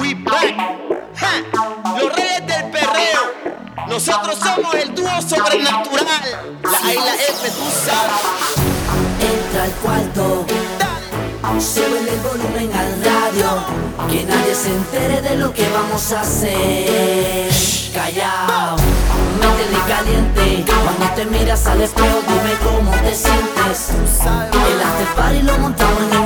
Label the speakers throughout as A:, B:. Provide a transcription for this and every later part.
A: We back. Ja. Los reyes del perreo. Nosotros somos el dúo sobrenatural. La isla F, tú sabes.
B: Entra al cuarto,
A: Dale.
B: sube el volumen al radio, que nadie se entere de lo que vamos a hacer. Callao, métele caliente, cuando te miras al espejo dime cómo te sientes. El after party lo montamos en el.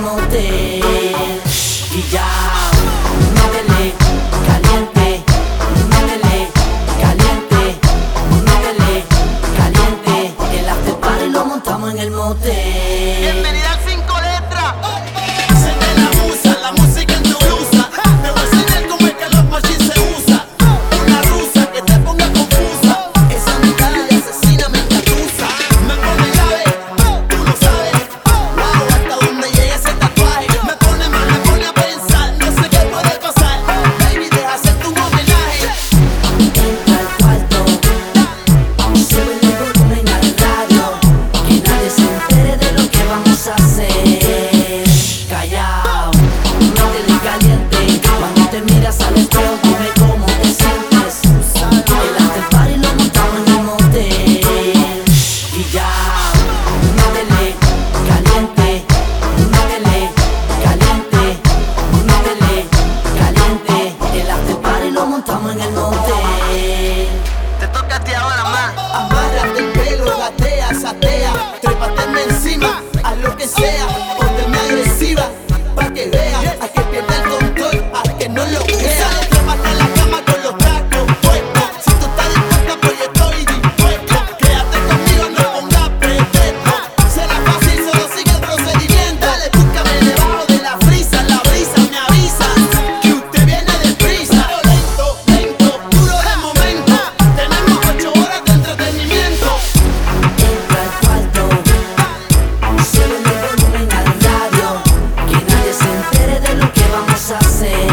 B: Trépateme encima, haz lo que sea. cachaça sei.